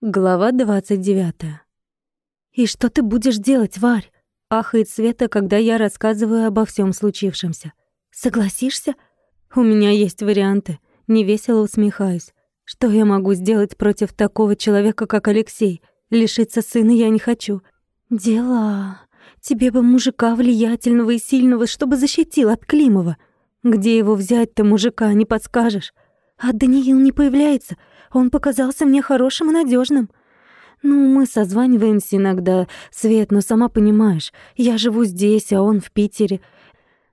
Глава 29. «И что ты будешь делать, Варь?» — ахает Света, когда я рассказываю обо всем случившемся. «Согласишься?» «У меня есть варианты». Невесело усмехаюсь. «Что я могу сделать против такого человека, как Алексей? Лишиться сына я не хочу». «Дела. Тебе бы мужика влиятельного и сильного, чтобы защитил от Климова. Где его взять-то, мужика, не подскажешь? А Даниил не появляется. Он показался мне хорошим и надежным. Ну, мы созваниваемся иногда, Свет, но сама понимаешь, я живу здесь, а он в Питере.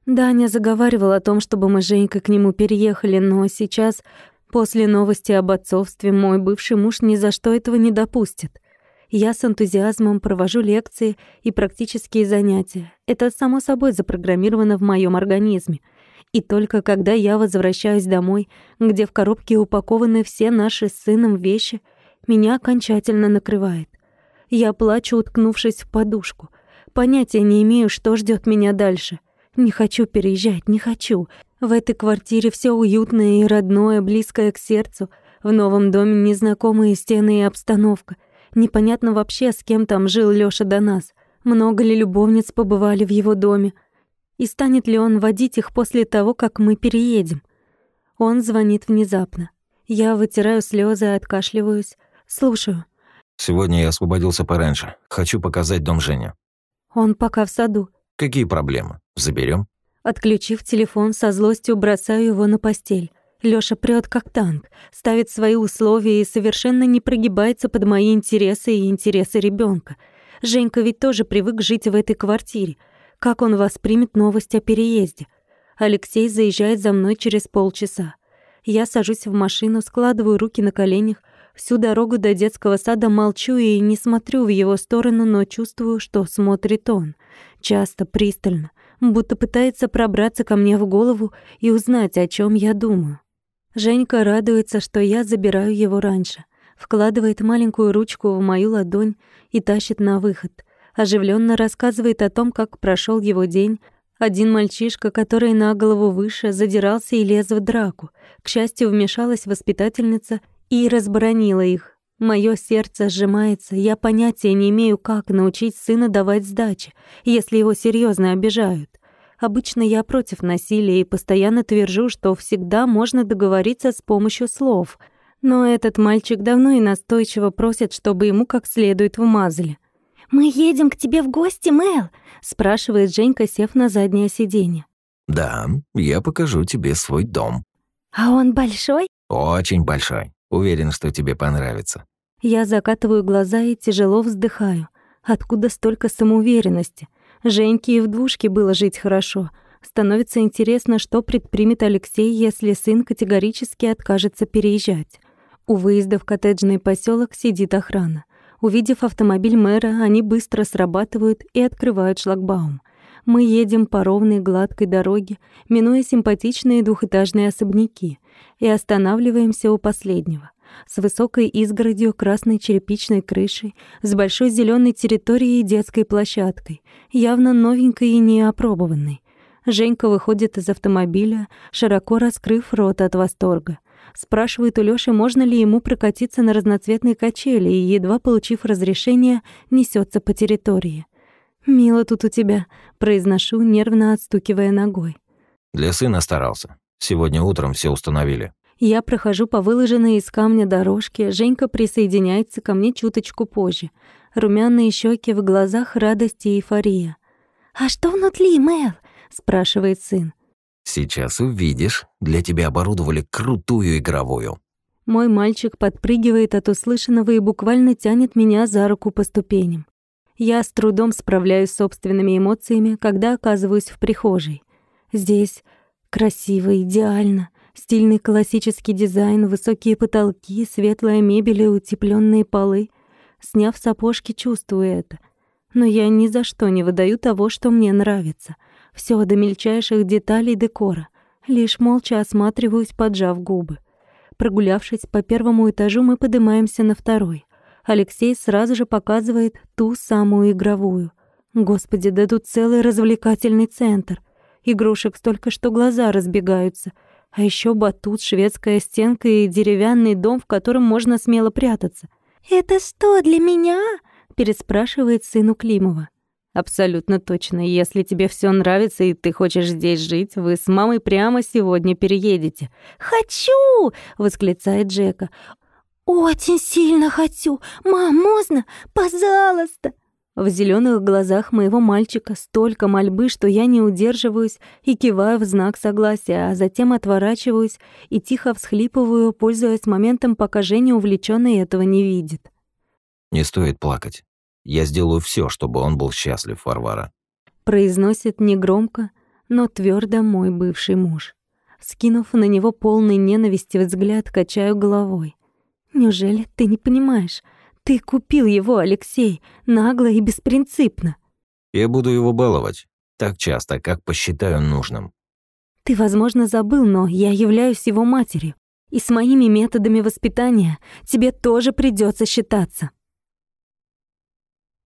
Даня заговаривал о том, чтобы мы с Женькой к нему переехали, но сейчас, после новости об отцовстве, мой бывший муж ни за что этого не допустит. Я с энтузиазмом провожу лекции и практические занятия. Это само собой запрограммировано в моем организме — и только когда я возвращаюсь домой, где в коробке упакованы все наши с сыном вещи, меня окончательно накрывает. Я плачу, уткнувшись в подушку. Понятия не имею, что ждет меня дальше. Не хочу переезжать, не хочу. В этой квартире все уютное и родное, близкое к сердцу. В новом доме незнакомые стены и обстановка. Непонятно вообще, с кем там жил Лёша до нас. Много ли любовниц побывали в его доме. И станет ли он водить их после того, как мы переедем? Он звонит внезапно. Я вытираю слезы, откашливаюсь. Слушаю. Сегодня я освободился пораньше. Хочу показать дом Жене. Он пока в саду. Какие проблемы? Заберем? Отключив телефон, со злостью бросаю его на постель. Лёша прёт как танк, ставит свои условия и совершенно не прогибается под мои интересы и интересы ребёнка. Женька ведь тоже привык жить в этой квартире. Как он воспримет новость о переезде? Алексей заезжает за мной через полчаса. Я сажусь в машину, складываю руки на коленях. Всю дорогу до детского сада молчу и не смотрю в его сторону, но чувствую, что смотрит он. Часто, пристально, будто пытается пробраться ко мне в голову и узнать, о чем я думаю. Женька радуется, что я забираю его раньше. Вкладывает маленькую ручку в мою ладонь и тащит на выход оживленно рассказывает о том, как прошел его день. Один мальчишка, который на голову выше, задирался и лез в драку. К счастью, вмешалась воспитательница и разбронила их. Моё сердце сжимается, я понятия не имею, как научить сына давать сдачи, если его серьезно обижают. Обычно я против насилия и постоянно твержу, что всегда можно договориться с помощью слов. Но этот мальчик давно и настойчиво просит, чтобы ему как следует вмазали. «Мы едем к тебе в гости, Мэл?» — спрашивает Женька, сев на заднее сиденье. «Да, я покажу тебе свой дом». «А он большой?» «Очень большой. Уверен, что тебе понравится». Я закатываю глаза и тяжело вздыхаю. Откуда столько самоуверенности? Женьке и в двушке было жить хорошо. Становится интересно, что предпримет Алексей, если сын категорически откажется переезжать. У выезда в коттеджный поселок сидит охрана. Увидев автомобиль мэра, они быстро срабатывают и открывают шлагбаум. Мы едем по ровной гладкой дороге, минуя симпатичные двухэтажные особняки, и останавливаемся у последнего. С высокой изгородью красной черепичной крышей, с большой зеленой территорией и детской площадкой, явно новенькой и неопробованной. Женька выходит из автомобиля, широко раскрыв рот от восторга. Спрашивает у Лёши, можно ли ему прокатиться на разноцветные качели, и, едва получив разрешение, несется по территории. «Мило тут у тебя», — произношу, нервно отстукивая ногой. «Для сына старался. Сегодня утром все установили». Я прохожу по выложенной из камня дорожке, Женька присоединяется ко мне чуточку позже. Румяные щеки в глазах радость и эйфория. «А что внутри, Мэл?» — спрашивает сын. Сейчас увидишь. Для тебя оборудовали крутую игровую. Мой мальчик подпрыгивает от услышанного и буквально тянет меня за руку по ступеням. Я с трудом справляюсь с собственными эмоциями, когда оказываюсь в прихожей. Здесь красиво, идеально. Стильный классический дизайн, высокие потолки, светлая мебель и утепленные полы. Сняв сапожки, чувствую это. Но я ни за что не выдаю того, что мне нравится. Все до мельчайших деталей декора. Лишь молча осматриваюсь, поджав губы. Прогулявшись по первому этажу, мы поднимаемся на второй. Алексей сразу же показывает ту самую игровую. Господи, да тут целый развлекательный центр. Игрушек столько, что глаза разбегаются. А еще батут, шведская стенка и деревянный дом, в котором можно смело прятаться. «Это что, для меня?» — переспрашивает сыну Климова. «Абсолютно точно. Если тебе все нравится и ты хочешь здесь жить, вы с мамой прямо сегодня переедете». «Хочу!» — восклицает Джека. «Очень сильно хочу! Мам, можно? Пожалуйста!» В зеленых глазах моего мальчика столько мольбы, что я не удерживаюсь и киваю в знак согласия, а затем отворачиваюсь и тихо всхлипываю, пользуясь моментом, пока Женя увлечённый этого не видит. «Не стоит плакать. Я сделаю все, чтобы он был счастлив, Варвара». Произносит негромко, но твердо мой бывший муж. Скинув на него полный ненависти взгляд, качаю головой. «Неужели ты не понимаешь?» Ты купил его, Алексей, нагло и беспринципно. Я буду его баловать так часто, как посчитаю нужным. Ты, возможно, забыл, но я являюсь его матерью, и с моими методами воспитания тебе тоже придется считаться.